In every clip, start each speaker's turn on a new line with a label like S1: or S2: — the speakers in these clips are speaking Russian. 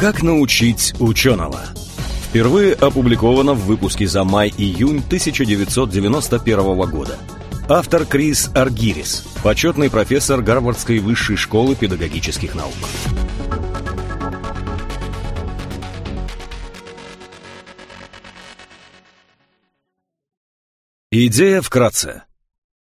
S1: Как научить ученого? Впервые опубликовано в выпуске за май-июнь 1991 года. Автор Крис Аргирис, почетный профессор Гарвардской высшей школы педагогических наук. Идея вкратце.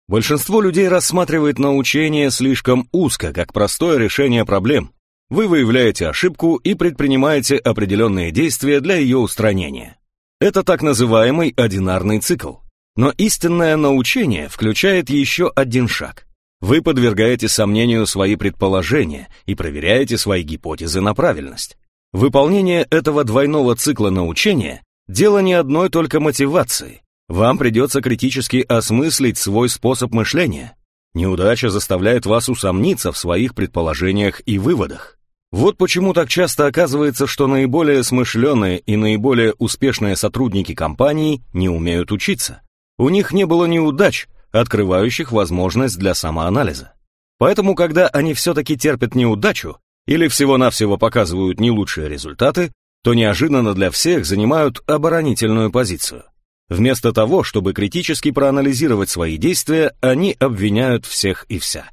S1: Большинство людей рассматривает научение слишком узко, как простое решение проблем, вы выявляете ошибку и предпринимаете определенные действия для ее устранения. Это так называемый одинарный цикл. Но истинное научение включает еще один шаг. Вы подвергаете сомнению свои предположения и проверяете свои гипотезы на правильность. Выполнение этого двойного цикла научения – дело не одной только мотивации. Вам придется критически осмыслить свой способ мышления. Неудача заставляет вас усомниться в своих предположениях и выводах. Вот почему так часто оказывается, что наиболее смышленые и наиболее успешные сотрудники компании не умеют учиться. У них не было неудач, открывающих возможность для самоанализа. Поэтому, когда они все-таки терпят неудачу или всего-навсего показывают не лучшие результаты, то неожиданно для всех занимают оборонительную позицию. Вместо того, чтобы критически проанализировать свои действия, они обвиняют всех и вся.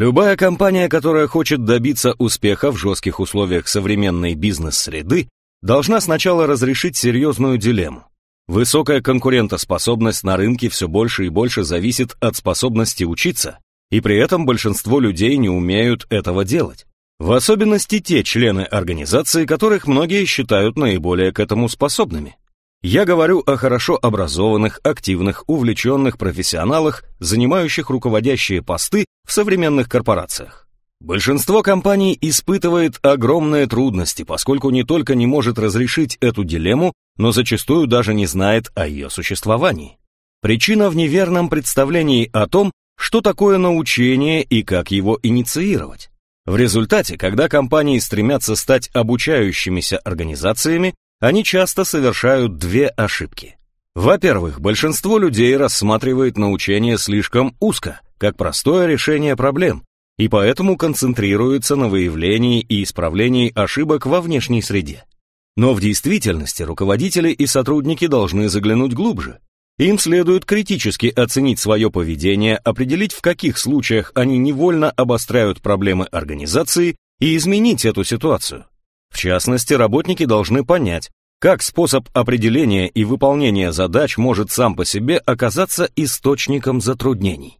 S1: Любая компания, которая хочет добиться успеха в жестких условиях современной бизнес-среды, должна сначала разрешить серьезную дилемму. Высокая конкурентоспособность на рынке все больше и больше зависит от способности учиться, и при этом большинство людей не умеют этого делать. В особенности те члены организации, которых многие считают наиболее к этому способными. Я говорю о хорошо образованных, активных, увлеченных профессионалах, занимающих руководящие посты в современных корпорациях. Большинство компаний испытывает огромные трудности, поскольку не только не может разрешить эту дилемму, но зачастую даже не знает о ее существовании. Причина в неверном представлении о том, что такое научение и как его инициировать. В результате, когда компании стремятся стать обучающимися организациями, они часто совершают две ошибки. Во-первых, большинство людей рассматривает научение слишком узко, как простое решение проблем, и поэтому концентрируется на выявлении и исправлении ошибок во внешней среде. Но в действительности руководители и сотрудники должны заглянуть глубже. Им следует критически оценить свое поведение, определить, в каких случаях они невольно обостряют проблемы организации и изменить эту ситуацию. В частности, работники должны понять, как способ определения и выполнения задач может сам по себе оказаться источником затруднений.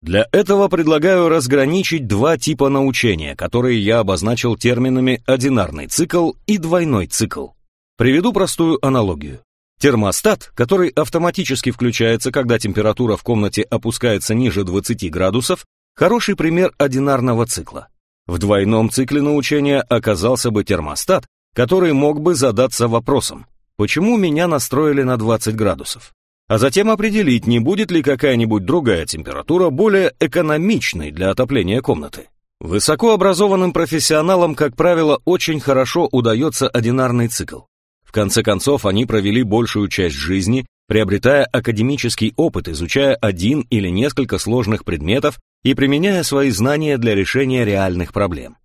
S1: Для этого предлагаю разграничить два типа научения, которые я обозначил терминами одинарный цикл и двойной цикл. Приведу простую аналогию. Термостат, который автоматически включается, когда температура в комнате опускается ниже 20 градусов, хороший пример одинарного цикла. В двойном цикле научения оказался бы термостат, который мог бы задаться вопросом, почему меня настроили на 20 градусов? А затем определить, не будет ли какая-нибудь другая температура более экономичной для отопления комнаты. Высокообразованным профессионалам, как правило, очень хорошо удается одинарный цикл. В конце концов, они провели большую часть жизни, приобретая академический опыт, изучая один или несколько сложных предметов и применяя свои знания для решения реальных проблем.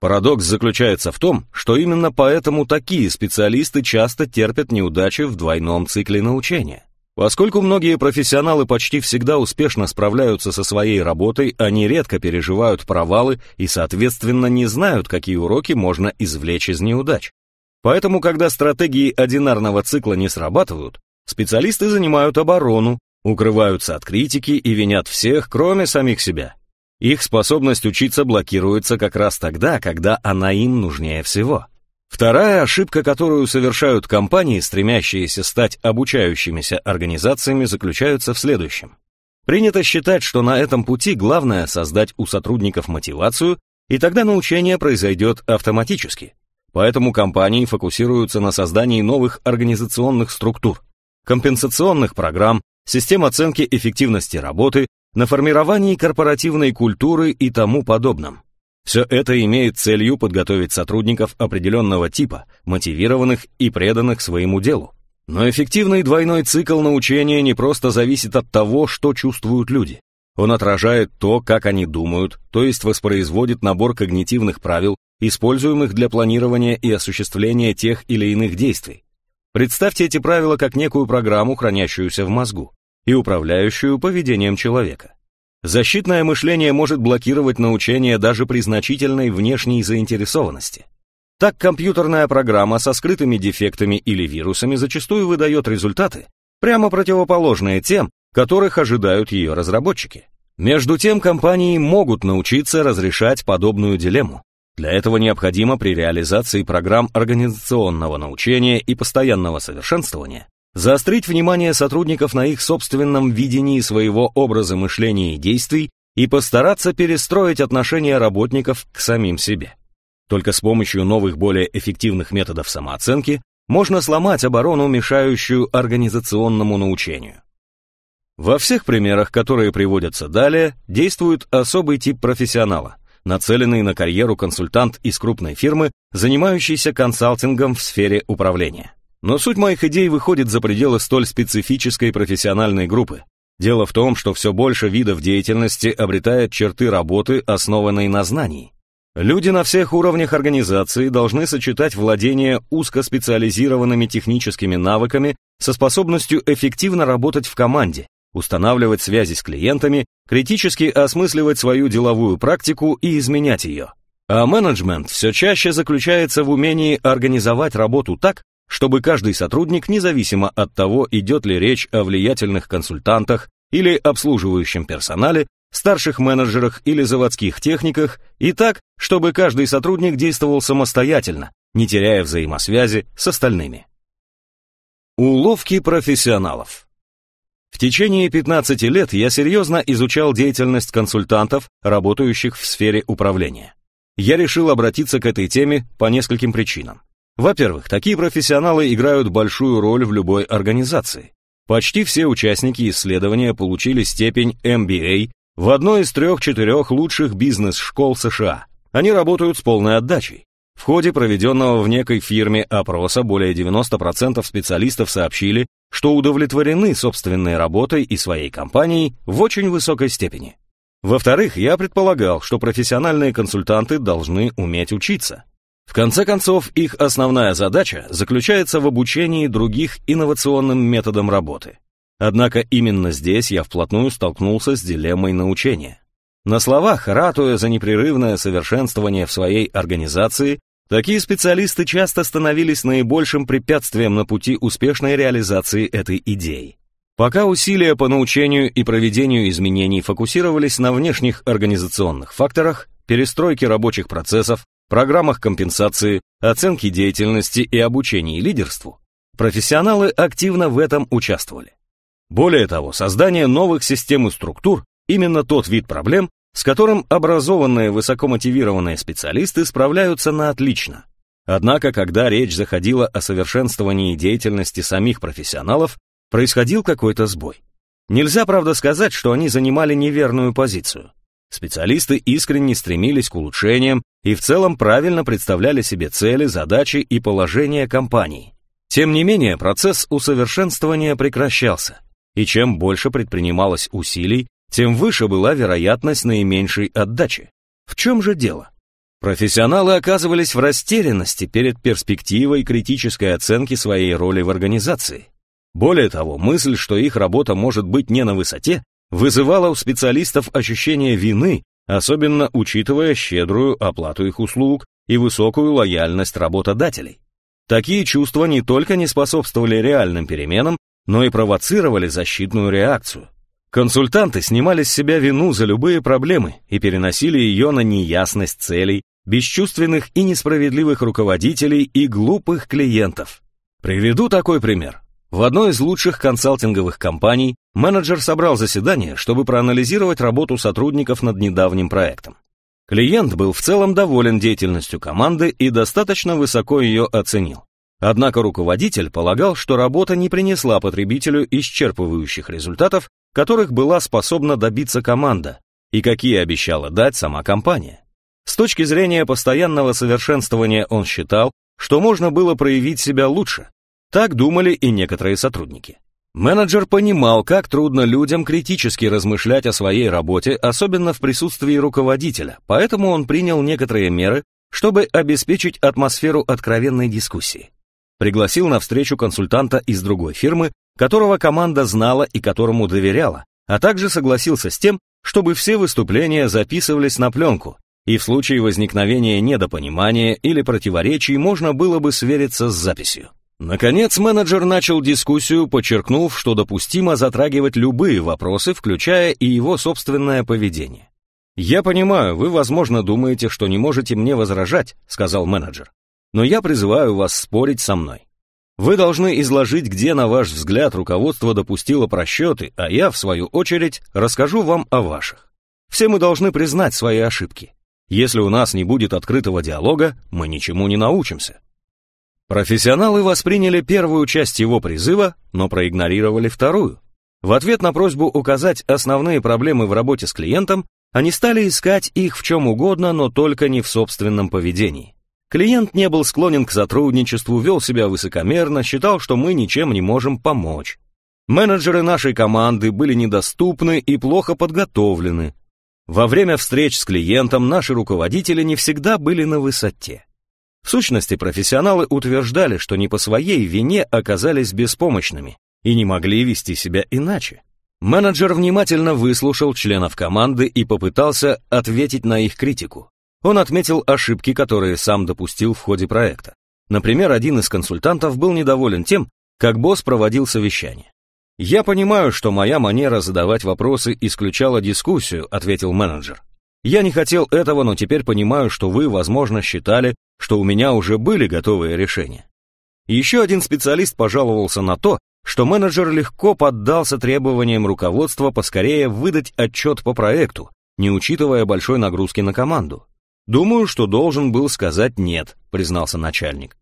S1: Парадокс заключается в том, что именно поэтому такие специалисты часто терпят неудачи в двойном цикле научения. Поскольку многие профессионалы почти всегда успешно справляются со своей работой, они редко переживают провалы и, соответственно, не знают, какие уроки можно извлечь из неудач. Поэтому, когда стратегии одинарного цикла не срабатывают, специалисты занимают оборону, укрываются от критики и винят всех, кроме самих себя. Их способность учиться блокируется как раз тогда, когда она им нужнее всего. Вторая ошибка, которую совершают компании, стремящиеся стать обучающимися организациями, заключается в следующем. Принято считать, что на этом пути главное создать у сотрудников мотивацию, и тогда научение произойдет автоматически. Поэтому компании фокусируются на создании новых организационных структур, компенсационных программ, систем оценки эффективности работы, на формировании корпоративной культуры и тому подобном. Все это имеет целью подготовить сотрудников определенного типа, мотивированных и преданных своему делу. Но эффективный двойной цикл научения не просто зависит от того, что чувствуют люди. Он отражает то, как они думают, то есть воспроизводит набор когнитивных правил, используемых для планирования и осуществления тех или иных действий. Представьте эти правила как некую программу, хранящуюся в мозгу и управляющую поведением человека. Защитное мышление может блокировать научение даже при значительной внешней заинтересованности. Так компьютерная программа со скрытыми дефектами или вирусами зачастую выдает результаты, прямо противоположные тем, которых ожидают ее разработчики. Между тем, компании могут научиться разрешать подобную дилемму. Для этого необходимо при реализации программ организационного научения и постоянного совершенствования заострить внимание сотрудников на их собственном видении своего образа мышления и действий и постараться перестроить отношения работников к самим себе. Только с помощью новых более эффективных методов самооценки можно сломать оборону, мешающую организационному научению. Во всех примерах, которые приводятся далее, действует особый тип профессионала, нацеленный на карьеру консультант из крупной фирмы, занимающийся консалтингом в сфере управления. Но суть моих идей выходит за пределы столь специфической профессиональной группы. Дело в том, что все больше видов деятельности обретает черты работы, основанной на знании. Люди на всех уровнях организации должны сочетать владение узкоспециализированными техническими навыками со способностью эффективно работать в команде, устанавливать связи с клиентами, критически осмысливать свою деловую практику и изменять ее. А менеджмент все чаще заключается в умении организовать работу так, чтобы каждый сотрудник, независимо от того, идет ли речь о влиятельных консультантах или обслуживающем персонале, старших менеджерах или заводских техниках, и так, чтобы каждый сотрудник действовал самостоятельно, не теряя взаимосвязи с остальными. Уловки профессионалов В течение 15 лет я серьезно изучал деятельность консультантов, работающих в сфере управления. Я решил обратиться к этой теме по нескольким причинам. Во-первых, такие профессионалы играют большую роль в любой организации. Почти все участники исследования получили степень MBA в одной из трех-четырех лучших бизнес-школ США. Они работают с полной отдачей. В ходе проведенного в некой фирме опроса более 90% специалистов сообщили, что удовлетворены собственной работой и своей компанией в очень высокой степени. Во-вторых, я предполагал, что профессиональные консультанты должны уметь учиться. В конце концов, их основная задача заключается в обучении других инновационным методам работы. Однако именно здесь я вплотную столкнулся с дилеммой научения. На словах, ратуя за непрерывное совершенствование в своей организации, такие специалисты часто становились наибольшим препятствием на пути успешной реализации этой идеи. Пока усилия по научению и проведению изменений фокусировались на внешних организационных факторах, перестройке рабочих процессов, программах компенсации, оценки деятельности и обучении лидерству, профессионалы активно в этом участвовали. Более того, создание новых систем и структур – именно тот вид проблем, с которым образованные высокомотивированные специалисты справляются на отлично. Однако, когда речь заходила о совершенствовании деятельности самих профессионалов, происходил какой-то сбой. Нельзя, правда, сказать, что они занимали неверную позицию. Специалисты искренне стремились к улучшениям и в целом правильно представляли себе цели, задачи и положение компании. Тем не менее, процесс усовершенствования прекращался, и чем больше предпринималось усилий, тем выше была вероятность наименьшей отдачи. В чем же дело? Профессионалы оказывались в растерянности перед перспективой критической оценки своей роли в организации. Более того, мысль, что их работа может быть не на высоте, вызывало у специалистов ощущение вины, особенно учитывая щедрую оплату их услуг и высокую лояльность работодателей. Такие чувства не только не способствовали реальным переменам, но и провоцировали защитную реакцию. Консультанты снимали с себя вину за любые проблемы и переносили ее на неясность целей, бесчувственных и несправедливых руководителей и глупых клиентов. Приведу такой пример. В одной из лучших консалтинговых компаний менеджер собрал заседание, чтобы проанализировать работу сотрудников над недавним проектом. Клиент был в целом доволен деятельностью команды и достаточно высоко ее оценил. Однако руководитель полагал, что работа не принесла потребителю исчерпывающих результатов, которых была способна добиться команда, и какие обещала дать сама компания. С точки зрения постоянного совершенствования он считал, что можно было проявить себя лучше, Так думали и некоторые сотрудники. Менеджер понимал, как трудно людям критически размышлять о своей работе, особенно в присутствии руководителя, поэтому он принял некоторые меры, чтобы обеспечить атмосферу откровенной дискуссии. Пригласил на встречу консультанта из другой фирмы, которого команда знала и которому доверяла, а также согласился с тем, чтобы все выступления записывались на пленку, и в случае возникновения недопонимания или противоречий можно было бы свериться с записью. Наконец, менеджер начал дискуссию, подчеркнув, что допустимо затрагивать любые вопросы, включая и его собственное поведение. «Я понимаю, вы, возможно, думаете, что не можете мне возражать», — сказал менеджер. «Но я призываю вас спорить со мной. Вы должны изложить, где, на ваш взгляд, руководство допустило просчеты, а я, в свою очередь, расскажу вам о ваших. Все мы должны признать свои ошибки. Если у нас не будет открытого диалога, мы ничему не научимся». Профессионалы восприняли первую часть его призыва, но проигнорировали вторую. В ответ на просьбу указать основные проблемы в работе с клиентом, они стали искать их в чем угодно, но только не в собственном поведении. Клиент не был склонен к сотрудничеству, вел себя высокомерно, считал, что мы ничем не можем помочь. Менеджеры нашей команды были недоступны и плохо подготовлены. Во время встреч с клиентом наши руководители не всегда были на высоте. В сущности, профессионалы утверждали, что не по своей вине оказались беспомощными и не могли вести себя иначе. Менеджер внимательно выслушал членов команды и попытался ответить на их критику. Он отметил ошибки, которые сам допустил в ходе проекта. Например, один из консультантов был недоволен тем, как босс проводил совещание. «Я понимаю, что моя манера задавать вопросы исключала дискуссию», ответил менеджер. «Я не хотел этого, но теперь понимаю, что вы, возможно, считали, что у меня уже были готовые решения. Еще один специалист пожаловался на то, что менеджер легко поддался требованиям руководства поскорее выдать отчет по проекту, не учитывая большой нагрузки на команду. «Думаю, что должен был сказать «нет», — признался начальник.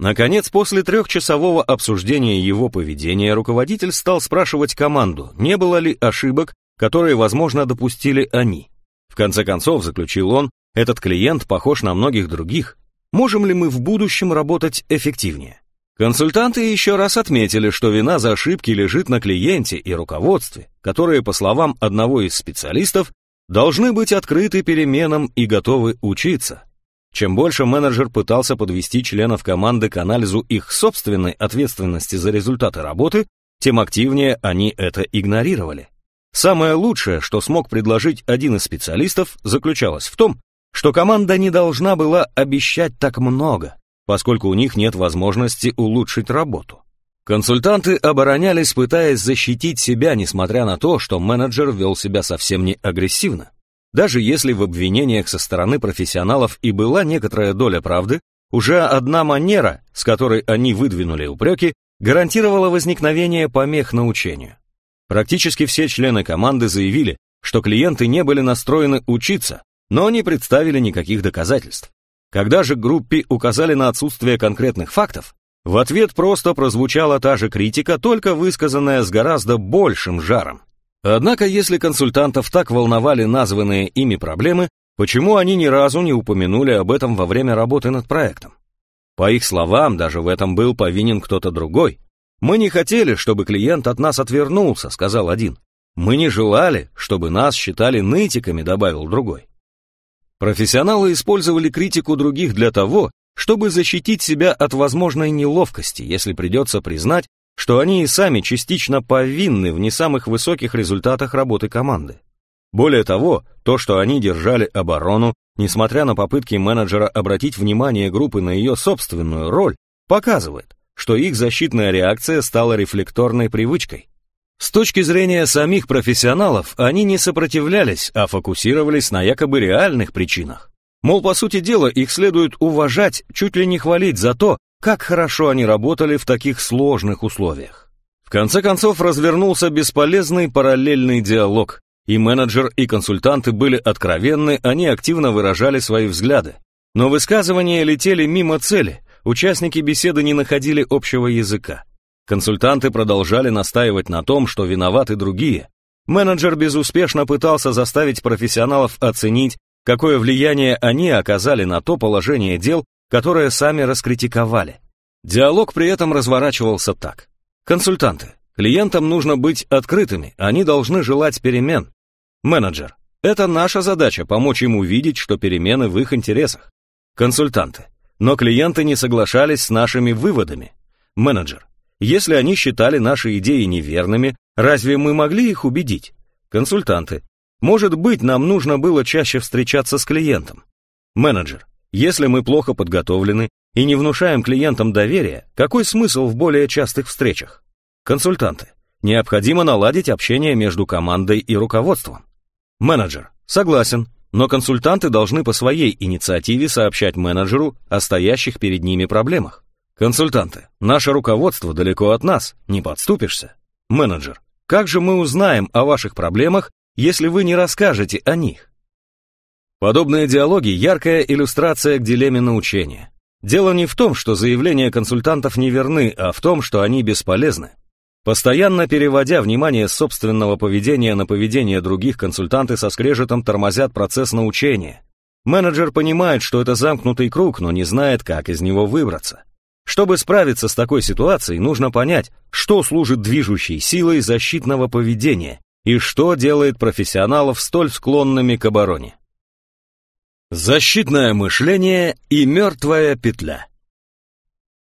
S1: Наконец, после трехчасового обсуждения его поведения, руководитель стал спрашивать команду, не было ли ошибок, которые, возможно, допустили они. В конце концов, заключил он, этот клиент похож на многих других, Можем ли мы в будущем работать эффективнее? Консультанты еще раз отметили, что вина за ошибки лежит на клиенте и руководстве, которые, по словам одного из специалистов, должны быть открыты переменам и готовы учиться. Чем больше менеджер пытался подвести членов команды к анализу их собственной ответственности за результаты работы, тем активнее они это игнорировали. Самое лучшее, что смог предложить один из специалистов, заключалось в том, что команда не должна была обещать так много, поскольку у них нет возможности улучшить работу. Консультанты оборонялись, пытаясь защитить себя, несмотря на то, что менеджер вел себя совсем не агрессивно. Даже если в обвинениях со стороны профессионалов и была некоторая доля правды, уже одна манера, с которой они выдвинули упреки, гарантировала возникновение помех научению. Практически все члены команды заявили, что клиенты не были настроены учиться, но не представили никаких доказательств. Когда же группе указали на отсутствие конкретных фактов, в ответ просто прозвучала та же критика, только высказанная с гораздо большим жаром. Однако, если консультантов так волновали названные ими проблемы, почему они ни разу не упомянули об этом во время работы над проектом? По их словам, даже в этом был повинен кто-то другой. «Мы не хотели, чтобы клиент от нас отвернулся», — сказал один. «Мы не желали, чтобы нас считали нытиками», — добавил другой. Профессионалы использовали критику других для того, чтобы защитить себя от возможной неловкости, если придется признать, что они и сами частично повинны в не самых высоких результатах работы команды. Более того, то, что они держали оборону, несмотря на попытки менеджера обратить внимание группы на ее собственную роль, показывает, что их защитная реакция стала рефлекторной привычкой. С точки зрения самих профессионалов, они не сопротивлялись, а фокусировались на якобы реальных причинах. Мол, по сути дела, их следует уважать, чуть ли не хвалить за то, как хорошо они работали в таких сложных условиях. В конце концов развернулся бесполезный параллельный диалог, и менеджер, и консультанты были откровенны, они активно выражали свои взгляды. Но высказывания летели мимо цели, участники беседы не находили общего языка. Консультанты продолжали настаивать на том, что виноваты другие. Менеджер безуспешно пытался заставить профессионалов оценить, какое влияние они оказали на то положение дел, которое сами раскритиковали. Диалог при этом разворачивался так. Консультанты. Клиентам нужно быть открытыми, они должны желать перемен. Менеджер. Это наша задача помочь им увидеть, что перемены в их интересах. Консультанты. Но клиенты не соглашались с нашими выводами. Менеджер. Если они считали наши идеи неверными, разве мы могли их убедить? Консультанты. Может быть, нам нужно было чаще встречаться с клиентом. Менеджер. Если мы плохо подготовлены и не внушаем клиентам доверия, какой смысл в более частых встречах? Консультанты. Необходимо наладить общение между командой и руководством. Менеджер. Согласен, но консультанты должны по своей инициативе сообщать менеджеру о стоящих перед ними проблемах. Консультанты. Наше руководство далеко от нас, не подступишься. Менеджер. Как же мы узнаем о ваших проблемах, если вы не расскажете о них? Подобные диалоги – яркая иллюстрация к дилемме научения. Дело не в том, что заявления консультантов не верны, а в том, что они бесполезны. Постоянно переводя внимание собственного поведения на поведение других, консультанты со скрежетом тормозят процесс научения. Менеджер понимает, что это замкнутый круг, но не знает, как из него выбраться. Чтобы справиться с такой ситуацией, нужно понять, что служит движущей силой защитного поведения и что делает профессионалов столь склонными к обороне. Защитное мышление и мертвая петля.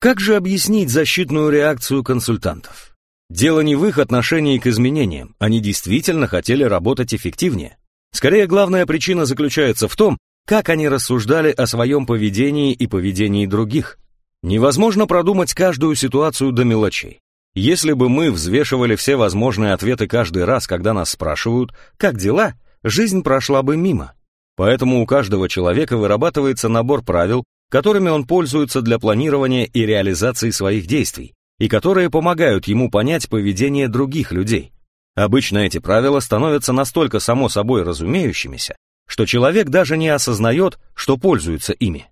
S1: Как же объяснить защитную реакцию консультантов? Дело не в их отношении к изменениям, они действительно хотели работать эффективнее. Скорее, главная причина заключается в том, как они рассуждали о своем поведении и поведении других. Невозможно продумать каждую ситуацию до мелочей. Если бы мы взвешивали все возможные ответы каждый раз, когда нас спрашивают «как дела?», жизнь прошла бы мимо. Поэтому у каждого человека вырабатывается набор правил, которыми он пользуется для планирования и реализации своих действий, и которые помогают ему понять поведение других людей. Обычно эти правила становятся настолько само собой разумеющимися, что человек даже не осознает, что пользуется ими.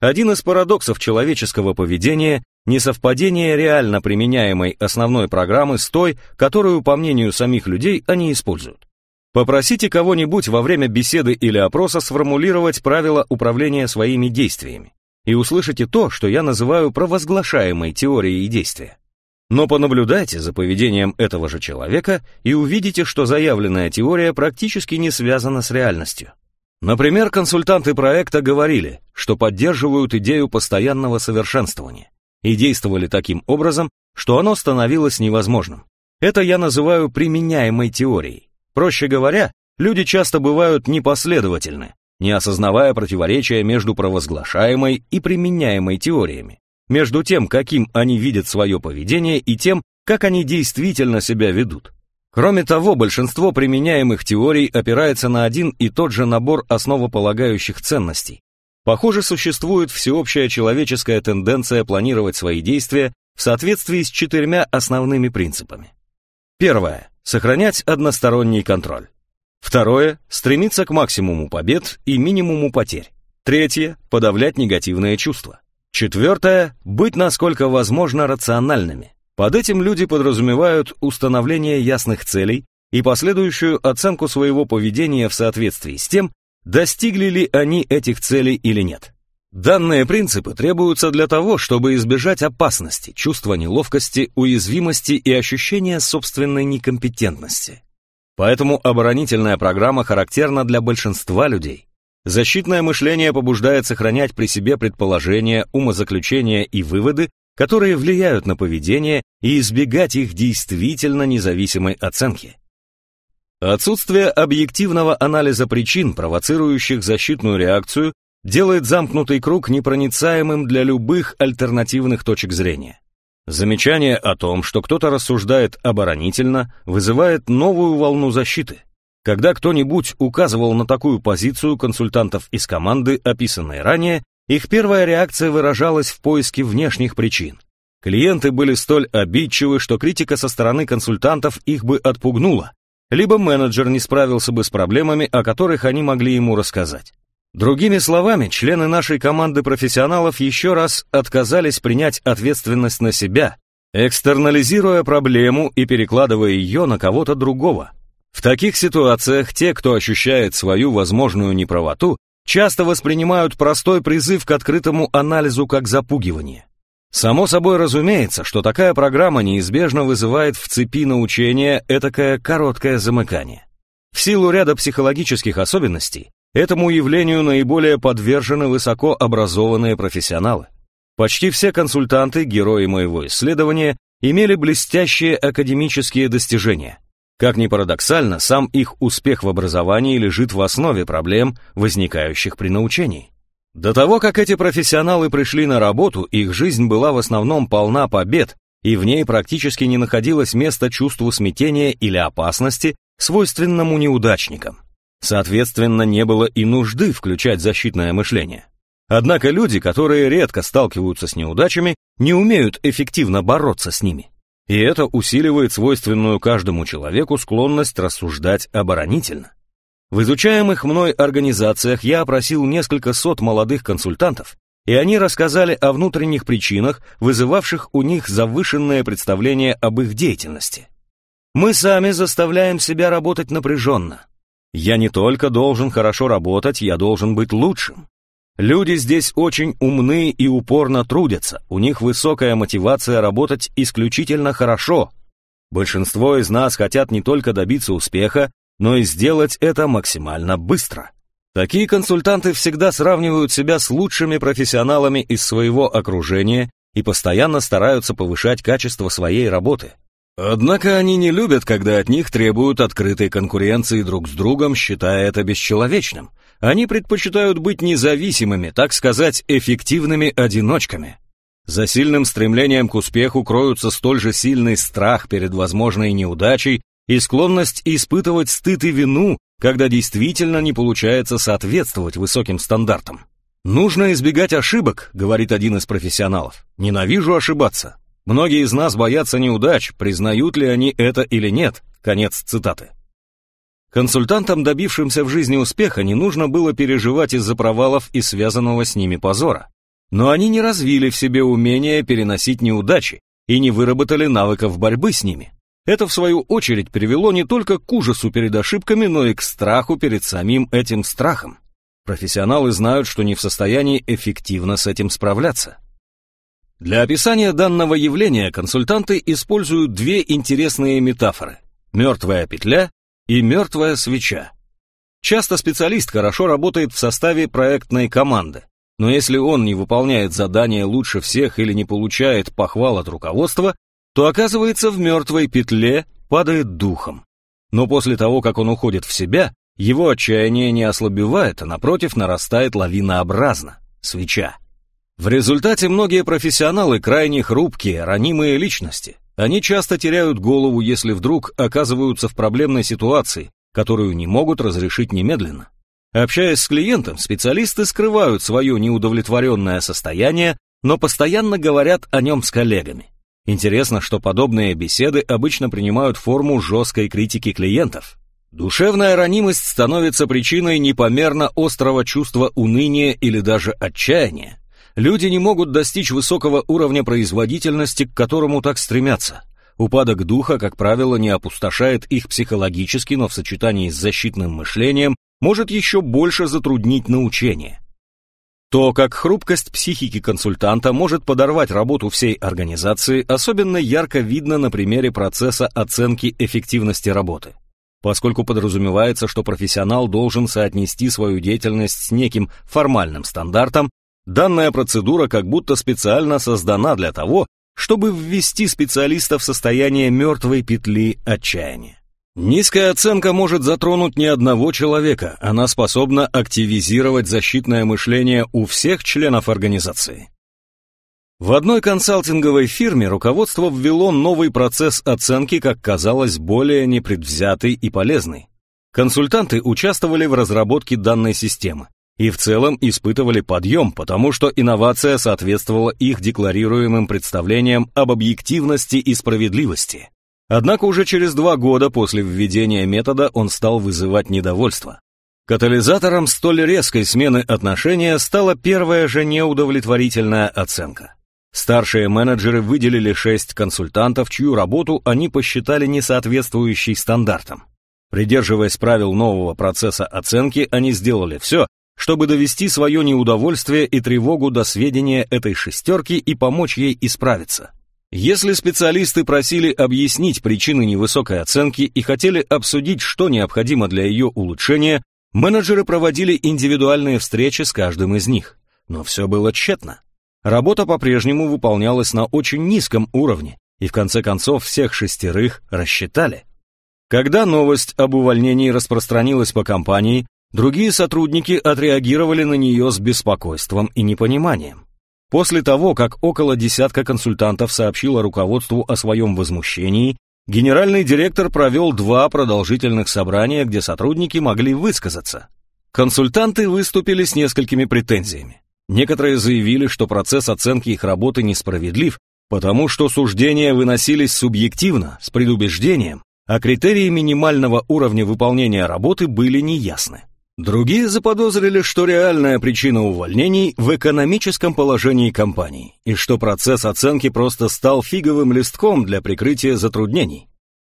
S1: Один из парадоксов человеческого поведения – несовпадение реально применяемой основной программы с той, которую, по мнению самих людей, они используют. Попросите кого-нибудь во время беседы или опроса сформулировать правила управления своими действиями, и услышите то, что я называю провозглашаемой теорией действия. Но понаблюдайте за поведением этого же человека и увидите, что заявленная теория практически не связана с реальностью. Например, консультанты проекта говорили, что поддерживают идею постоянного совершенствования и действовали таким образом, что оно становилось невозможным. Это я называю применяемой теорией. Проще говоря, люди часто бывают непоследовательны, не осознавая противоречия между провозглашаемой и применяемой теориями, между тем, каким они видят свое поведение и тем, как они действительно себя ведут. Кроме того, большинство применяемых теорий опирается на один и тот же набор основополагающих ценностей. Похоже, существует всеобщая человеческая тенденция планировать свои действия в соответствии с четырьмя основными принципами. Первое. Сохранять односторонний контроль. Второе – стремиться к максимуму побед и минимуму потерь. Третье – подавлять негативные чувства. Четвертое – быть насколько возможно рациональными. Под этим люди подразумевают установление ясных целей и последующую оценку своего поведения в соответствии с тем, достигли ли они этих целей или нет. Данные принципы требуются для того, чтобы избежать опасности, чувства неловкости, уязвимости и ощущения собственной некомпетентности. Поэтому оборонительная программа характерна для большинства людей. Защитное мышление побуждает сохранять при себе предположения, умозаключения и выводы, которые влияют на поведение и избегать их действительно независимой оценки. Отсутствие объективного анализа причин, провоцирующих защитную реакцию, делает замкнутый круг непроницаемым для любых альтернативных точек зрения. Замечание о том, что кто-то рассуждает оборонительно, вызывает новую волну защиты. Когда кто-нибудь указывал на такую позицию консультантов из команды, описанной ранее, их первая реакция выражалась в поиске внешних причин. Клиенты были столь обидчивы, что критика со стороны консультантов их бы отпугнула, либо менеджер не справился бы с проблемами, о которых они могли ему рассказать. Другими словами, члены нашей команды профессионалов еще раз отказались принять ответственность на себя, экстернализируя проблему и перекладывая ее на кого-то другого. В таких ситуациях те, кто ощущает свою возможную неправоту, часто воспринимают простой призыв к открытому анализу как запугивание. Само собой разумеется, что такая программа неизбежно вызывает в цепи научения этакое короткое замыкание. В силу ряда психологических особенностей, этому явлению наиболее подвержены высокообразованные профессионалы. Почти все консультанты, герои моего исследования, имели блестящие академические достижения. Как ни парадоксально, сам их успех в образовании лежит в основе проблем, возникающих при научении. До того, как эти профессионалы пришли на работу, их жизнь была в основном полна побед, и в ней практически не находилось места чувству смятения или опасности, свойственному неудачникам. Соответственно, не было и нужды включать защитное мышление. Однако люди, которые редко сталкиваются с неудачами, не умеют эффективно бороться с ними. И это усиливает свойственную каждому человеку склонность рассуждать оборонительно. В изучаемых мной организациях я опросил несколько сот молодых консультантов, и они рассказали о внутренних причинах, вызывавших у них завышенное представление об их деятельности. Мы сами заставляем себя работать напряженно. Я не только должен хорошо работать, я должен быть лучшим. Люди здесь очень умны и упорно трудятся, у них высокая мотивация работать исключительно хорошо. Большинство из нас хотят не только добиться успеха, но и сделать это максимально быстро. Такие консультанты всегда сравнивают себя с лучшими профессионалами из своего окружения и постоянно стараются повышать качество своей работы. Однако они не любят, когда от них требуют открытой конкуренции друг с другом, считая это бесчеловечным. Они предпочитают быть независимыми, так сказать, эффективными одиночками. За сильным стремлением к успеху кроются столь же сильный страх перед возможной неудачей и склонность испытывать стыд и вину, когда действительно не получается соответствовать высоким стандартам. «Нужно избегать ошибок», — говорит один из профессионалов. «Ненавижу ошибаться. Многие из нас боятся неудач, признают ли они это или нет». Конец цитаты. Консультантам, добившимся в жизни успеха, не нужно было переживать из-за провалов и связанного с ними позора. Но они не развили в себе умение переносить неудачи и не выработали навыков борьбы с ними. Это, в свою очередь, привело не только к ужасу перед ошибками, но и к страху перед самим этим страхом. Профессионалы знают, что не в состоянии эффективно с этим справляться. Для описания данного явления консультанты используют две интересные метафоры – мертвая петля и мертвая свеча. Часто специалист хорошо работает в составе проектной команды, но если он не выполняет задание лучше всех или не получает похвал от руководства, то оказывается в мертвой петле, падает духом. Но после того, как он уходит в себя, его отчаяние не ослабевает, а напротив нарастает лавинообразно, свеча. В результате многие профессионалы крайне хрупкие, ранимые личности. Они часто теряют голову, если вдруг оказываются в проблемной ситуации, которую не могут разрешить немедленно. Общаясь с клиентом, специалисты скрывают свое неудовлетворенное состояние, но постоянно говорят о нем с коллегами. Интересно, что подобные беседы обычно принимают форму жесткой критики клиентов. Душевная ранимость становится причиной непомерно острого чувства уныния или даже отчаяния. Люди не могут достичь высокого уровня производительности, к которому так стремятся. Упадок духа, как правило, не опустошает их психологически, но в сочетании с защитным мышлением может еще больше затруднить научение. То, как хрупкость психики консультанта может подорвать работу всей организации, особенно ярко видно на примере процесса оценки эффективности работы. Поскольку подразумевается, что профессионал должен соотнести свою деятельность с неким формальным стандартом, данная процедура как будто специально создана для того, чтобы ввести специалиста в состояние мертвой петли отчаяния. Низкая оценка может затронуть не одного человека, она способна активизировать защитное мышление у всех членов организации. В одной консалтинговой фирме руководство ввело новый процесс оценки, как казалось, более непредвзятый и полезный. Консультанты участвовали в разработке данной системы и в целом испытывали подъем, потому что инновация соответствовала их декларируемым представлениям об объективности и справедливости. Однако уже через два года после введения метода он стал вызывать недовольство. Катализатором столь резкой смены отношения стала первая же неудовлетворительная оценка. Старшие менеджеры выделили шесть консультантов, чью работу они посчитали несоответствующей стандартам. Придерживаясь правил нового процесса оценки, они сделали все, чтобы довести свое неудовольствие и тревогу до сведения этой шестерки и помочь ей исправиться. Если специалисты просили объяснить причины невысокой оценки и хотели обсудить, что необходимо для ее улучшения, менеджеры проводили индивидуальные встречи с каждым из них. Но все было тщетно. Работа по-прежнему выполнялась на очень низком уровне, и в конце концов всех шестерых рассчитали. Когда новость об увольнении распространилась по компании, другие сотрудники отреагировали на нее с беспокойством и непониманием. После того, как около десятка консультантов сообщило руководству о своем возмущении, генеральный директор провел два продолжительных собрания, где сотрудники могли высказаться. Консультанты выступили с несколькими претензиями. Некоторые заявили, что процесс оценки их работы несправедлив, потому что суждения выносились субъективно, с предубеждением, а критерии минимального уровня выполнения работы были неясны. Другие заподозрили, что реальная причина увольнений в экономическом положении компании и что процесс оценки просто стал фиговым листком для прикрытия затруднений.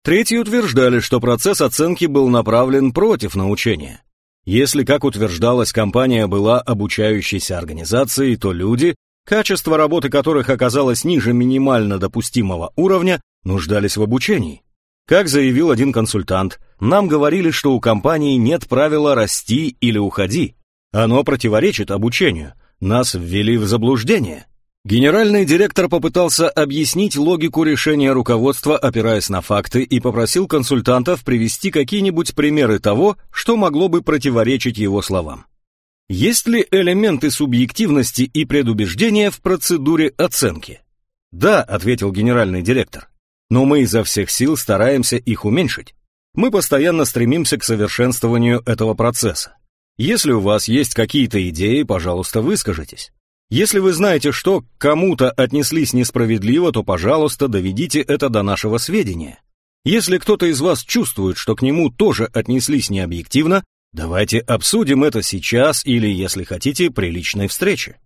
S1: Третьи утверждали, что процесс оценки был направлен против научения, если, как утверждалось, компания была обучающейся организацией, то люди, качество работы которых оказалось ниже минимально допустимого уровня, нуждались в обучении. Как заявил один консультант, нам говорили, что у компании нет правила «расти» или «уходи». Оно противоречит обучению. Нас ввели в заблуждение. Генеральный директор попытался объяснить логику решения руководства, опираясь на факты, и попросил консультантов привести какие-нибудь примеры того, что могло бы противоречить его словам. Есть ли элементы субъективности и предубеждения в процедуре оценки? Да, ответил генеральный директор. Но мы изо всех сил стараемся их уменьшить. Мы постоянно стремимся к совершенствованию этого процесса. Если у вас есть какие-то идеи, пожалуйста, выскажитесь. Если вы знаете, что к кому-то отнеслись несправедливо, то, пожалуйста, доведите это до нашего сведения. Если кто-то из вас чувствует, что к нему тоже отнеслись необъективно, давайте обсудим это сейчас или, если хотите, при личной встрече.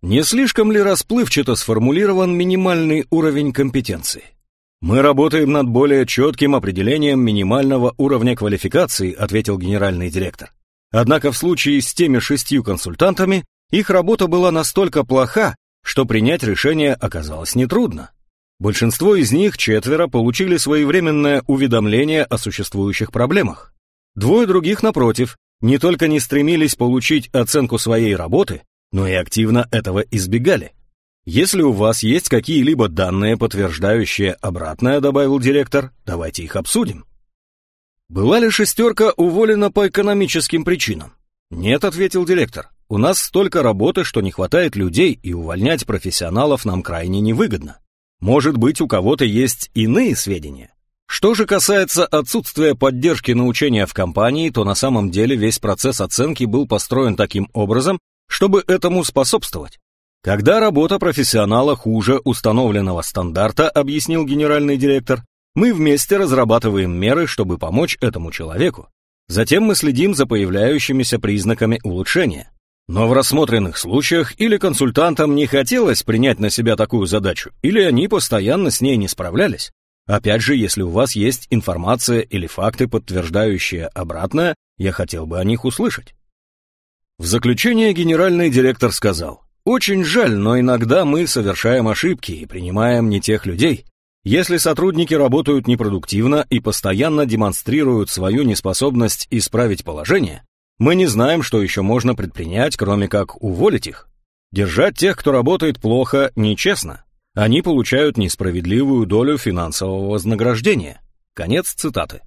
S1: Не слишком ли расплывчато сформулирован минимальный уровень компетенции? Мы работаем над более четким определением минимального уровня квалификации, ответил генеральный директор. Однако в случае с теми шестью консультантами их работа была настолько плоха, что принять решение оказалось нетрудно. Большинство из них, четверо, получили своевременное уведомление о существующих проблемах. Двое других, напротив, не только не стремились получить оценку своей работы, но и активно этого избегали. Если у вас есть какие-либо данные, подтверждающие обратное, добавил директор, давайте их обсудим. Была ли шестерка уволена по экономическим причинам? Нет, ответил директор. У нас столько работы, что не хватает людей, и увольнять профессионалов нам крайне невыгодно. Может быть, у кого-то есть иные сведения. Что же касается отсутствия поддержки научения в компании, то на самом деле весь процесс оценки был построен таким образом, чтобы этому способствовать. Когда работа профессионала хуже установленного стандарта, объяснил генеральный директор, мы вместе разрабатываем меры, чтобы помочь этому человеку. Затем мы следим за появляющимися признаками улучшения. Но в рассмотренных случаях или консультантам не хотелось принять на себя такую задачу, или они постоянно с ней не справлялись. Опять же, если у вас есть информация или факты, подтверждающие обратное, я хотел бы о них услышать. В заключение генеральный директор сказал, «Очень жаль, но иногда мы совершаем ошибки и принимаем не тех людей. Если сотрудники работают непродуктивно и постоянно демонстрируют свою неспособность исправить положение, мы не знаем, что еще можно предпринять, кроме как уволить их. Держать тех, кто работает плохо, нечестно. Они получают несправедливую долю финансового вознаграждения. Конец цитаты.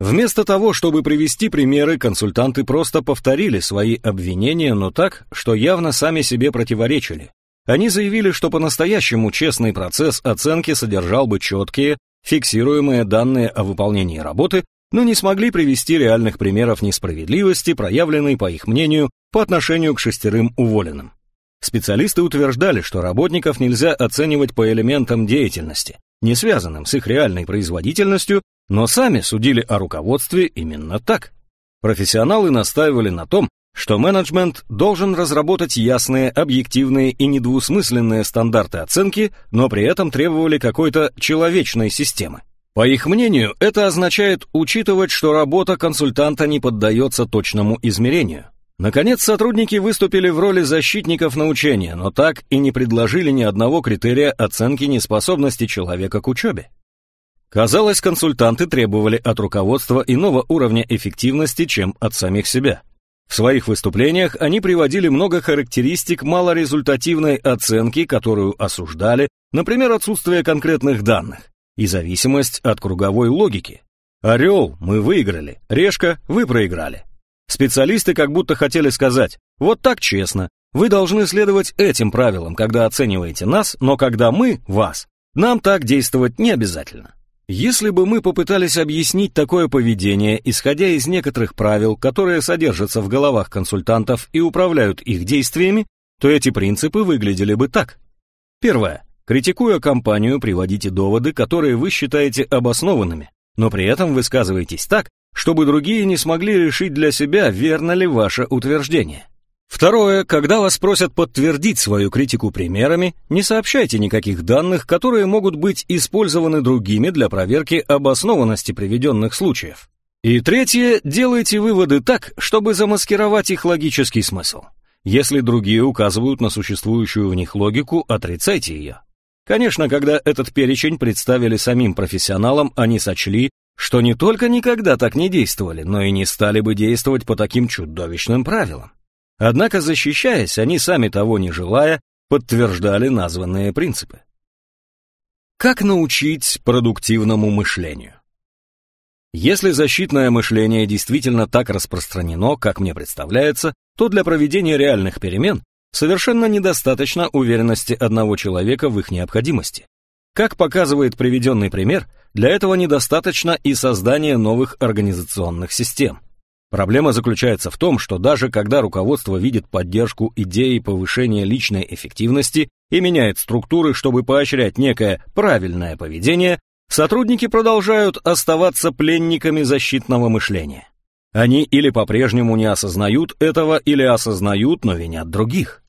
S1: Вместо того, чтобы привести примеры, консультанты просто повторили свои обвинения, но так, что явно сами себе противоречили. Они заявили, что по-настоящему честный процесс оценки содержал бы четкие, фиксируемые данные о выполнении работы, но не смогли привести реальных примеров несправедливости, проявленной, по их мнению, по отношению к шестерым уволенным. Специалисты утверждали, что работников нельзя оценивать по элементам деятельности, не связанным с их реальной производительностью, но сами судили о руководстве именно так. Профессионалы настаивали на том, что менеджмент должен разработать ясные, объективные и недвусмысленные стандарты оценки, но при этом требовали какой-то человечной системы. По их мнению, это означает учитывать, что работа консультанта не поддается точному измерению. Наконец, сотрудники выступили в роли защитников научения, но так и не предложили ни одного критерия оценки неспособности человека к учебе. Казалось, консультанты требовали от руководства иного уровня эффективности, чем от самих себя. В своих выступлениях они приводили много характеристик малорезультативной оценки, которую осуждали, например, отсутствие конкретных данных и зависимость от круговой логики. Орел, мы выиграли, решка, вы проиграли. Специалисты как будто хотели сказать, вот так честно, вы должны следовать этим правилам, когда оцениваете нас, но когда мы вас, нам так действовать не обязательно. Если бы мы попытались объяснить такое поведение, исходя из некоторых правил, которые содержатся в головах консультантов и управляют их действиями, то эти принципы выглядели бы так. Первое. Критикуя компанию, приводите доводы, которые вы считаете обоснованными, но при этом высказывайтесь так, чтобы другие не смогли решить для себя, верно ли ваше утверждение. Второе, когда вас просят подтвердить свою критику примерами, не сообщайте никаких данных, которые могут быть использованы другими для проверки обоснованности приведенных случаев. И третье, делайте выводы так, чтобы замаскировать их логический смысл. Если другие указывают на существующую в них логику, отрицайте ее. Конечно, когда этот перечень представили самим профессионалам, они сочли, что не только никогда так не действовали, но и не стали бы действовать по таким чудовищным правилам. Однако, защищаясь, они сами того не желая, подтверждали названные принципы. Как научить продуктивному мышлению? Если защитное мышление действительно так распространено, как мне представляется, то для проведения реальных перемен совершенно недостаточно уверенности одного человека в их необходимости. Как показывает приведенный пример, для этого недостаточно и создания новых организационных систем. Проблема заключается в том, что даже когда руководство видит поддержку идеи повышения личной эффективности и меняет структуры, чтобы поощрять некое правильное поведение, сотрудники продолжают оставаться пленниками защитного мышления. Они или по-прежнему не осознают этого, или осознают, но винят других.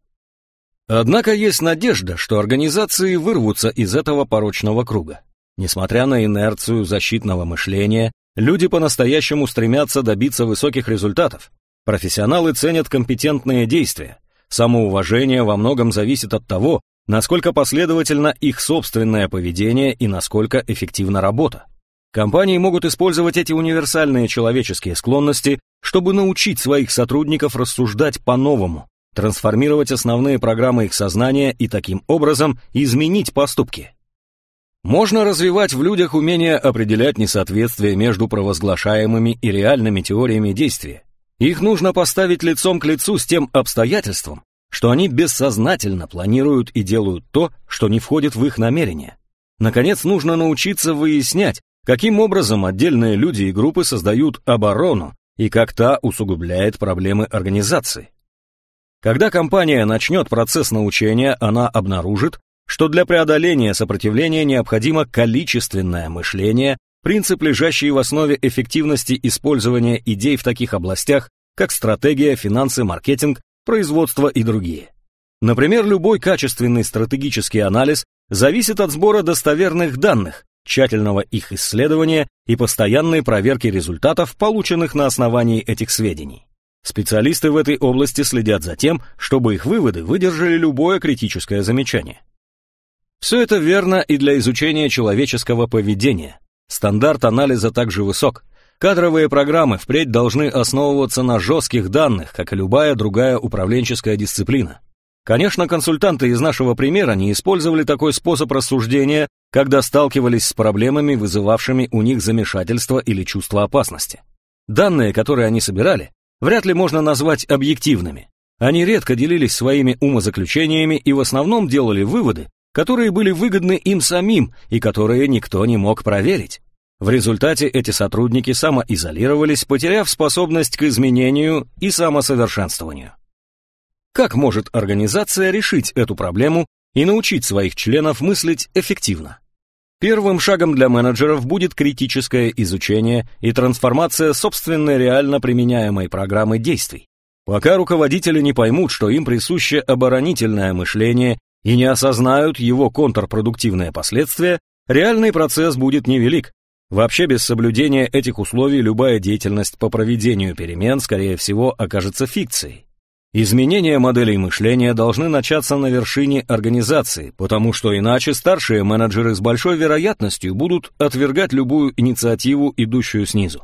S1: Однако есть надежда, что организации вырвутся из этого порочного круга. Несмотря на инерцию защитного мышления, люди по-настоящему стремятся добиться высоких результатов. Профессионалы ценят компетентные действия. Самоуважение во многом зависит от того, насколько последовательно их собственное поведение и насколько эффективна работа. Компании могут использовать эти универсальные человеческие склонности, чтобы научить своих сотрудников рассуждать по-новому, трансформировать основные программы их сознания и таким образом изменить поступки. Можно развивать в людях умение определять несоответствие между провозглашаемыми и реальными теориями действия. Их нужно поставить лицом к лицу с тем обстоятельством, что они бессознательно планируют и делают то, что не входит в их намерения. Наконец, нужно научиться выяснять, каким образом отдельные люди и группы создают оборону и как та усугубляет проблемы организации. Когда компания начнет процесс научения, она обнаружит, что для преодоления сопротивления необходимо количественное мышление, принцип, лежащий в основе эффективности использования идей в таких областях, как стратегия, финансы, маркетинг, производство и другие. Например, любой качественный стратегический анализ зависит от сбора достоверных данных, тщательного их исследования и постоянной проверки результатов, полученных на основании этих сведений. Специалисты в этой области следят за тем, чтобы их выводы выдержали любое критическое замечание. Все это верно и для изучения человеческого поведения. Стандарт анализа также высок. Кадровые программы впредь должны основываться на жестких данных, как и любая другая управленческая дисциплина. Конечно, консультанты из нашего примера не использовали такой способ рассуждения, когда сталкивались с проблемами, вызывавшими у них замешательство или чувство опасности. Данные, которые они собирали, вряд ли можно назвать объективными. Они редко делились своими умозаключениями и в основном делали выводы, которые были выгодны им самим и которые никто не мог проверить. В результате эти сотрудники самоизолировались, потеряв способность к изменению и самосовершенствованию. Как может организация решить эту проблему и научить своих членов мыслить эффективно? Первым шагом для менеджеров будет критическое изучение и трансформация собственной реально применяемой программы действий. Пока руководители не поймут, что им присуще оборонительное мышление и не осознают его контрпродуктивные последствия, реальный процесс будет невелик, Вообще без соблюдения этих условий любая деятельность по проведению перемен, скорее всего, окажется фикцией. Изменения моделей мышления должны начаться на вершине организации, потому что иначе старшие менеджеры с большой вероятностью будут отвергать любую инициативу, идущую снизу.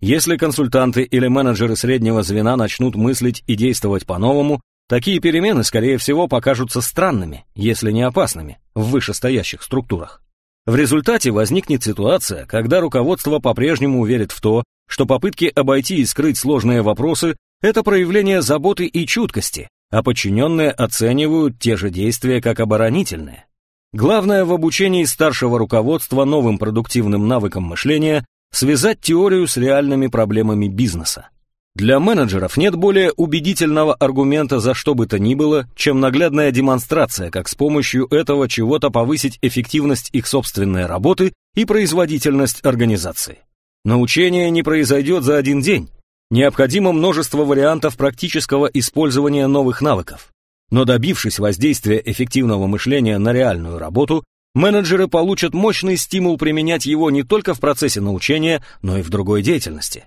S1: Если консультанты или менеджеры среднего звена начнут мыслить и действовать по-новому, такие перемены, скорее всего, покажутся странными, если не опасными, в вышестоящих структурах. В результате возникнет ситуация, когда руководство по-прежнему верит в то, что попытки обойти и скрыть сложные вопросы это проявление заботы и чуткости, а подчиненные оценивают те же действия как оборонительные. Главное в обучении старшего руководства новым продуктивным навыкам мышления связать теорию с реальными проблемами бизнеса. Для менеджеров нет более убедительного аргумента за что бы то ни было, чем наглядная демонстрация, как с помощью этого чего-то повысить эффективность их собственной работы и производительность организации. Научение не произойдет за один день, Необходимо множество вариантов практического использования новых навыков. Но добившись воздействия эффективного мышления на реальную работу, менеджеры получат мощный стимул применять его не только в процессе научения, но и в другой деятельности.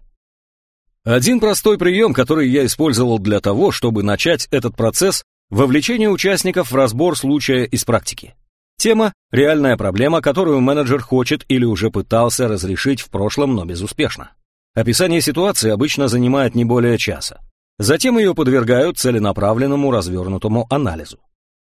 S1: Один простой прием, который я использовал для того, чтобы начать этот процесс, вовлечение участников в разбор случая из практики. Тема – реальная проблема, которую менеджер хочет или уже пытался разрешить в прошлом, но безуспешно. Описание ситуации обычно занимает не более часа. Затем ее подвергают целенаправленному развернутому анализу.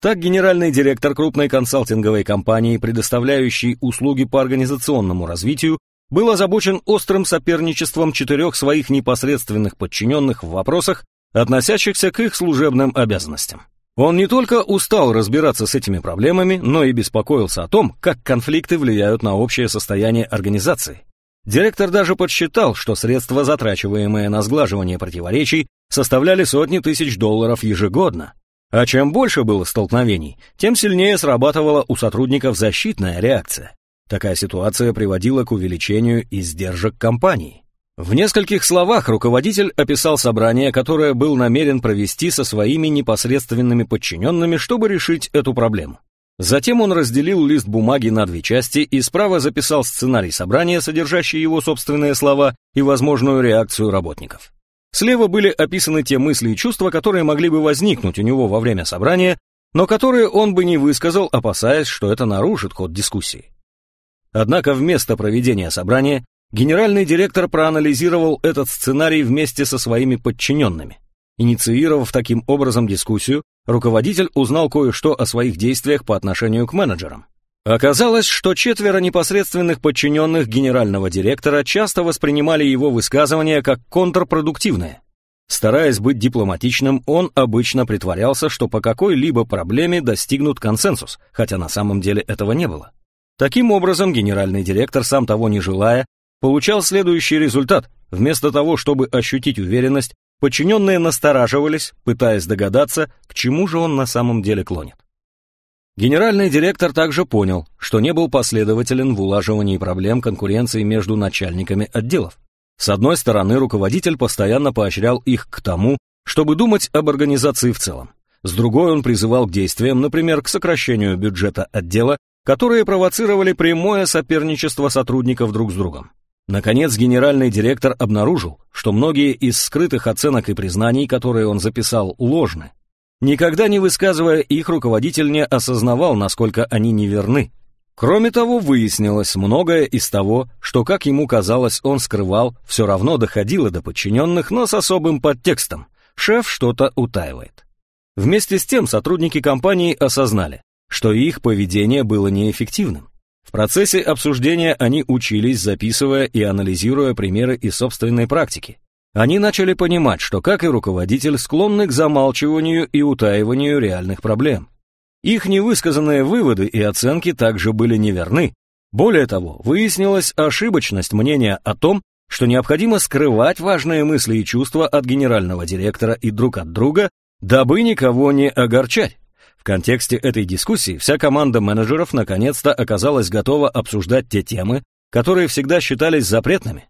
S1: Так генеральный директор крупной консалтинговой компании, предоставляющей услуги по организационному развитию, был озабочен острым соперничеством четырех своих непосредственных подчиненных в вопросах, относящихся к их служебным обязанностям. Он не только устал разбираться с этими проблемами, но и беспокоился о том, как конфликты влияют на общее состояние организации. Директор даже подсчитал, что средства, затрачиваемые на сглаживание противоречий, составляли сотни тысяч долларов ежегодно. А чем больше было столкновений, тем сильнее срабатывала у сотрудников защитная реакция. Такая ситуация приводила к увеличению издержек компании. В нескольких словах руководитель описал собрание, которое был намерен провести со своими непосредственными подчиненными, чтобы решить эту проблему. Затем он разделил лист бумаги на две части и справа записал сценарий собрания, содержащий его собственные слова и возможную реакцию работников. Слева были описаны те мысли и чувства, которые могли бы возникнуть у него во время собрания, но которые он бы не высказал, опасаясь, что это нарушит ход дискуссии. Однако вместо проведения собрания генеральный директор проанализировал этот сценарий вместе со своими подчиненными. Инициировав таким образом дискуссию, руководитель узнал кое-что о своих действиях по отношению к менеджерам. Оказалось, что четверо непосредственных подчиненных генерального директора часто воспринимали его высказывания как контрпродуктивные. Стараясь быть дипломатичным, он обычно притворялся, что по какой-либо проблеме достигнут консенсус, хотя на самом деле этого не было. Таким образом, генеральный директор, сам того не желая, получал следующий результат. Вместо того, чтобы ощутить уверенность, Подчиненные настораживались, пытаясь догадаться, к чему же он на самом деле клонит. Генеральный директор также понял, что не был последователен в улаживании проблем конкуренции между начальниками отделов. С одной стороны, руководитель постоянно поощрял их к тому, чтобы думать об организации в целом. С другой он призывал к действиям, например, к сокращению бюджета отдела, которые провоцировали прямое соперничество сотрудников друг с другом. Наконец, генеральный директор обнаружил, что многие из скрытых оценок и признаний, которые он записал, ложны. Никогда не высказывая их, руководитель не осознавал, насколько они неверны. Кроме того, выяснилось, многое из того, что, как ему казалось, он скрывал, все равно доходило до подчиненных, но с особым подтекстом. Шеф что-то утаивает. Вместе с тем сотрудники компании осознали, что их поведение было неэффективным. В процессе обсуждения они учились, записывая и анализируя примеры из собственной практики. Они начали понимать, что, как и руководитель, склонны к замалчиванию и утаиванию реальных проблем. Их невысказанные выводы и оценки также были неверны. Более того, выяснилась ошибочность мнения о том, что необходимо скрывать важные мысли и чувства от генерального директора и друг от друга, дабы никого не огорчать. В контексте этой дискуссии вся команда менеджеров наконец-то оказалась готова обсуждать те темы, которые всегда считались запретными.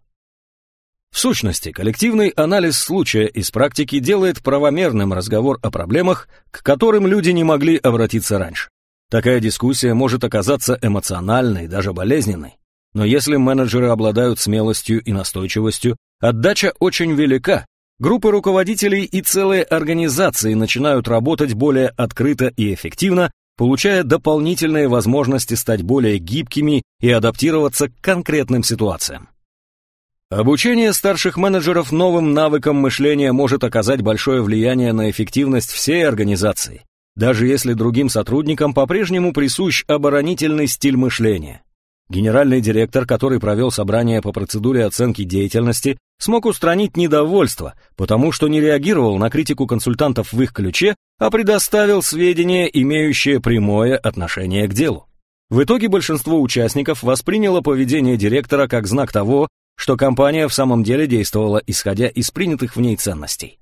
S1: В сущности, коллективный анализ случая из практики делает правомерным разговор о проблемах, к которым люди не могли обратиться раньше. Такая дискуссия может оказаться эмоциональной, даже болезненной. Но если менеджеры обладают смелостью и настойчивостью, отдача очень велика. Группы руководителей и целые организации начинают работать более открыто и эффективно, получая дополнительные возможности стать более гибкими и адаптироваться к конкретным ситуациям. Обучение старших менеджеров новым навыкам мышления может оказать большое влияние на эффективность всей организации, даже если другим сотрудникам по-прежнему присущ оборонительный стиль мышления. Генеральный директор, который провел собрание по процедуре оценки деятельности, смог устранить недовольство, потому что не реагировал на критику консультантов в их ключе, а предоставил сведения, имеющие прямое отношение к делу. В итоге большинство участников восприняло поведение директора как знак того, что компания в самом деле действовала, исходя из принятых в ней ценностей.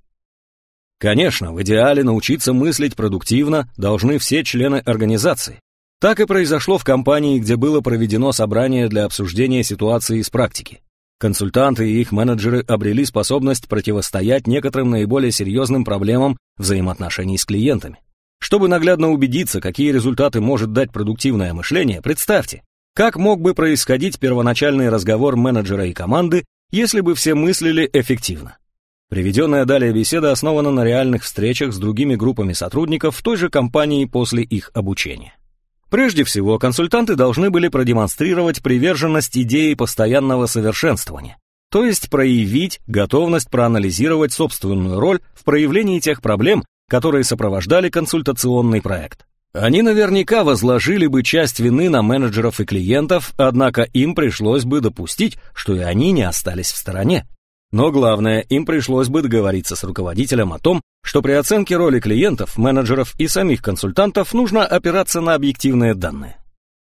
S1: Конечно, в идеале научиться мыслить продуктивно должны все члены организации, так и произошло в компании, где было проведено собрание для обсуждения ситуации из практики. Консультанты и их менеджеры обрели способность противостоять некоторым наиболее серьезным проблемам взаимоотношений с клиентами. Чтобы наглядно убедиться, какие результаты может дать продуктивное мышление, представьте, как мог бы происходить первоначальный разговор менеджера и команды, если бы все мыслили эффективно. Приведенная далее беседа основана на реальных встречах с другими группами сотрудников в той же компании после их обучения. Прежде всего, консультанты должны были продемонстрировать приверженность идее постоянного совершенствования, то есть проявить готовность проанализировать собственную роль в проявлении тех проблем, которые сопровождали консультационный проект. Они наверняка возложили бы часть вины на менеджеров и клиентов, однако им пришлось бы допустить, что и они не остались в стороне. Но главное, им пришлось бы договориться с руководителем о том, что при оценке роли клиентов, менеджеров и самих консультантов нужно опираться на объективные данные.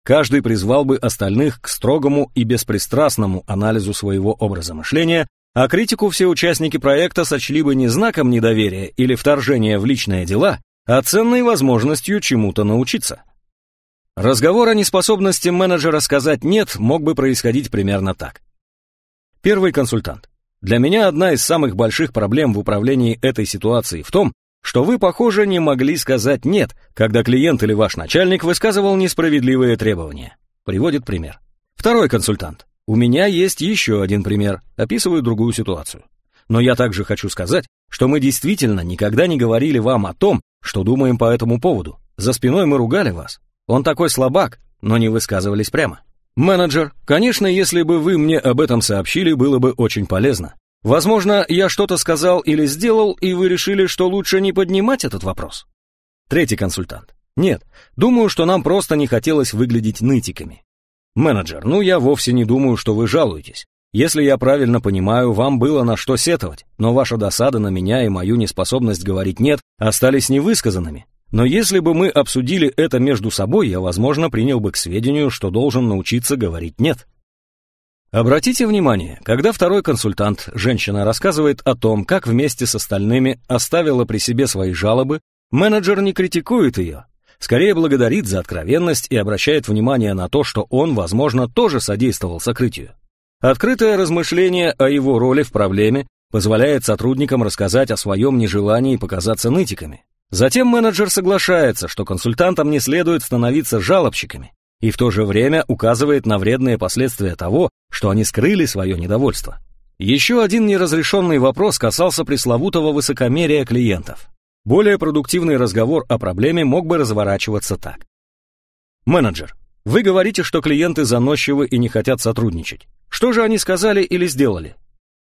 S1: Каждый призвал бы остальных к строгому и беспристрастному анализу своего образа мышления, а критику все участники проекта сочли бы не знаком недоверия или вторжения в личные дела, а ценной возможностью чему-то научиться. Разговор о неспособности менеджера сказать «нет» мог бы происходить примерно так. Первый консультант. Для меня одна из самых больших проблем в управлении этой ситуацией в том, что вы, похоже, не могли сказать «нет», когда клиент или ваш начальник высказывал несправедливые требования. Приводит пример. Второй консультант. У меня есть еще один пример, описываю другую ситуацию. Но я также хочу сказать, что мы действительно никогда не говорили вам о том, что думаем по этому поводу. За спиной мы ругали вас. Он такой слабак, но не высказывались прямо. Менеджер, конечно, если бы вы мне об этом сообщили, было бы очень полезно. Возможно, я что-то сказал или сделал, и вы решили, что лучше не поднимать этот вопрос. Третий консультант. Нет, думаю, что нам просто не хотелось выглядеть нытиками. Менеджер, ну я вовсе не думаю, что вы жалуетесь. Если я правильно понимаю, вам было на что сетовать, но ваша досада на меня и мою неспособность говорить «нет» остались невысказанными. Но если бы мы обсудили это между собой, я, возможно, принял бы к сведению, что должен научиться говорить «нет». Обратите внимание, когда второй консультант, женщина, рассказывает о том, как вместе с остальными оставила при себе свои жалобы, менеджер не критикует ее, скорее благодарит за откровенность и обращает внимание на то, что он, возможно, тоже содействовал сокрытию. Открытое размышление о его роли в проблеме позволяет сотрудникам рассказать о своем нежелании показаться нытиками. Затем менеджер соглашается, что консультантам не следует становиться жалобщиками, и в то же время указывает на вредные последствия того, что они скрыли свое недовольство. Еще один неразрешенный вопрос касался пресловутого высокомерия клиентов. Более продуктивный разговор о проблеме мог бы разворачиваться так. Менеджер, вы говорите, что клиенты заносчивы и не хотят сотрудничать. Что же они сказали или сделали?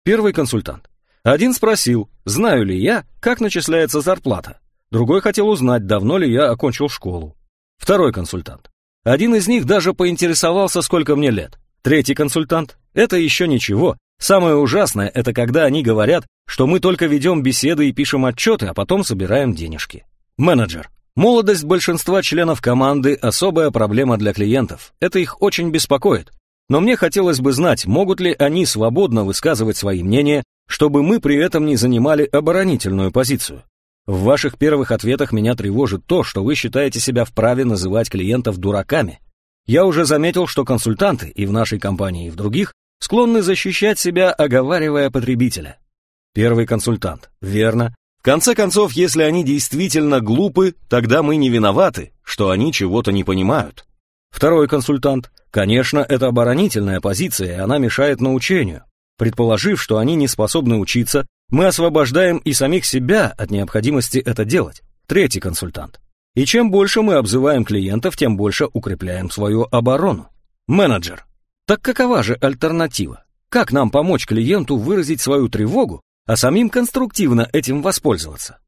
S1: Первый консультант. Один спросил, знаю ли я, как начисляется зарплата. Другой хотел узнать, давно ли я окончил школу. Второй консультант. Один из них даже поинтересовался, сколько мне лет. Третий консультант. Это еще ничего. Самое ужасное, это когда они говорят, что мы только ведем беседы и пишем отчеты, а потом собираем денежки. Менеджер. Молодость большинства членов команды – особая проблема для клиентов. Это их очень беспокоит. Но мне хотелось бы знать, могут ли они свободно высказывать свои мнения, чтобы мы при этом не занимали оборонительную позицию. В ваших первых ответах меня тревожит то, что вы считаете себя вправе называть клиентов дураками. Я уже заметил, что консультанты и в нашей компании, и в других склонны защищать себя, оговаривая потребителя. Первый консультант. Верно. В конце концов, если они действительно глупы, тогда мы не виноваты, что они чего-то не понимают. Второй консультант. Конечно, это оборонительная позиция, и она мешает научению. Предположив, что они не способны учиться, мы освобождаем и самих себя от необходимости это делать. Третий консультант. И чем больше мы обзываем клиентов, тем больше укрепляем свою оборону. Менеджер. Так какова же альтернатива? Как нам помочь клиенту выразить свою тревогу, а самим конструктивно этим воспользоваться?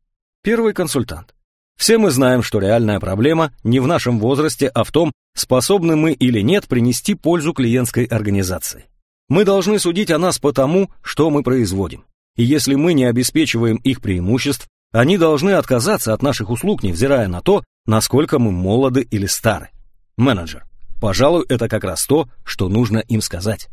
S1: Первый консультант. Все мы знаем, что реальная проблема не в нашем возрасте, а в том, способны мы или нет принести пользу клиентской организации. Мы должны судить о нас по тому, что мы производим. И если мы не обеспечиваем их преимуществ, они должны отказаться от наших услуг, невзирая на то, насколько мы молоды или стары. Менеджер. Пожалуй, это как раз то, что нужно им сказать.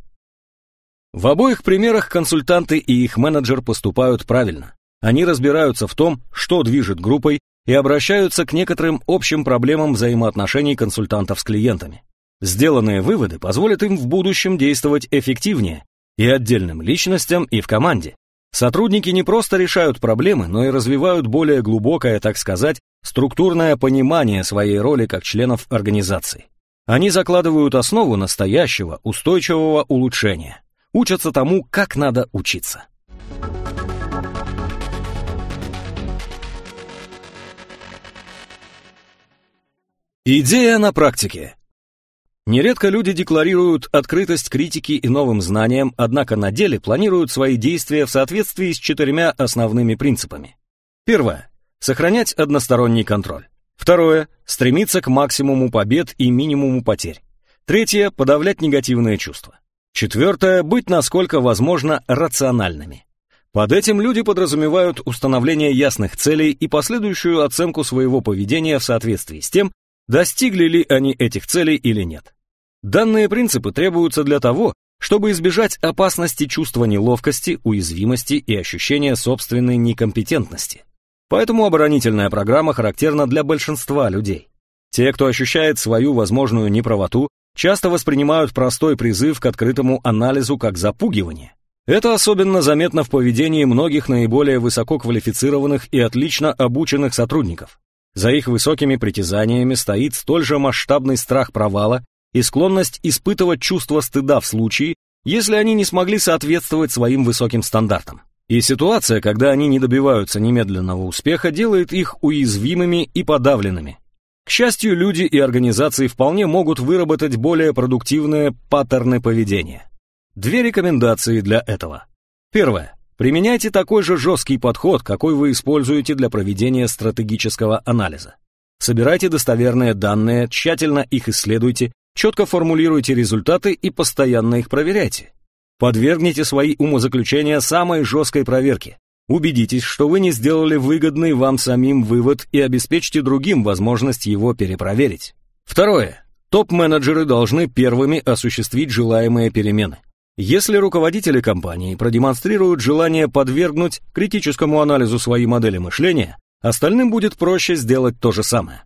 S1: В обоих примерах консультанты и их менеджер поступают правильно. Они разбираются в том, что движет группой, и обращаются к некоторым общим проблемам взаимоотношений консультантов с клиентами. Сделанные выводы позволят им в будущем действовать эффективнее и отдельным личностям, и в команде. Сотрудники не просто решают проблемы, но и развивают более глубокое, так сказать, структурное понимание своей роли как членов организации. Они закладывают основу настоящего, устойчивого улучшения, учатся тому, как надо учиться. Идея на практике. Нередко люди декларируют открытость критики и новым знаниям, однако на деле планируют свои действия в соответствии с четырьмя основными принципами. Первое. Сохранять односторонний контроль. Второе. Стремиться к максимуму побед и минимуму потерь. Третье. Подавлять негативные чувства. Четвертое. Быть насколько возможно рациональными. Под этим люди подразумевают установление ясных целей и последующую оценку своего поведения в соответствии с тем, достигли ли они этих целей или нет. Данные принципы требуются для того, чтобы избежать опасности чувства неловкости, уязвимости и ощущения собственной некомпетентности. Поэтому оборонительная программа характерна для большинства людей. Те, кто ощущает свою возможную неправоту, часто воспринимают простой призыв к открытому анализу как запугивание. Это особенно заметно в поведении многих наиболее высококвалифицированных и отлично обученных сотрудников. За их высокими притязаниями стоит столь же масштабный страх провала и склонность испытывать чувство стыда в случае, если они не смогли соответствовать своим высоким стандартам. И ситуация, когда они не добиваются немедленного успеха, делает их уязвимыми и подавленными. К счастью, люди и организации вполне могут выработать более продуктивные паттерны поведения. Две рекомендации для этого. Первое. Применяйте такой же жесткий подход, какой вы используете для проведения стратегического анализа. Собирайте достоверные данные, тщательно их исследуйте, четко формулируйте результаты и постоянно их проверяйте. Подвергните свои умозаключения самой жесткой проверке. Убедитесь, что вы не сделали выгодный вам самим вывод и обеспечьте другим возможность его перепроверить. Второе. Топ-менеджеры должны первыми осуществить желаемые перемены. Если руководители компании продемонстрируют желание подвергнуть критическому анализу свои модели мышления, остальным будет проще сделать то же самое.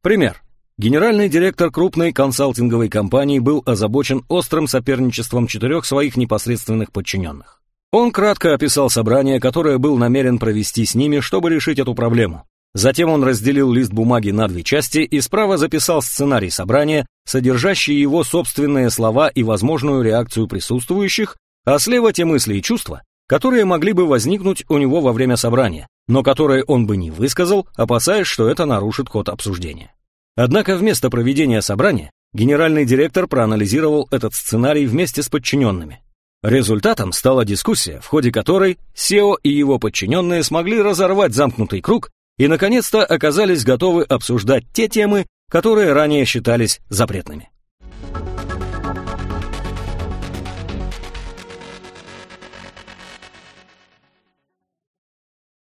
S1: Пример. Генеральный директор крупной консалтинговой компании был озабочен острым соперничеством четырех своих непосредственных подчиненных. Он кратко описал собрание, которое был намерен провести с ними, чтобы решить эту проблему. Затем он разделил лист бумаги на две части и справа записал сценарий собрания, содержащий его собственные слова и возможную реакцию присутствующих, а слева те мысли и чувства, которые могли бы возникнуть у него во время собрания, но которые он бы не высказал, опасаясь, что это нарушит ход обсуждения. Однако вместо проведения собрания генеральный директор проанализировал этот сценарий вместе с подчиненными. Результатом стала дискуссия, в ходе которой SEO и его подчиненные смогли разорвать замкнутый круг и, наконец-то, оказались готовы обсуждать те темы, которые ранее считались запретными.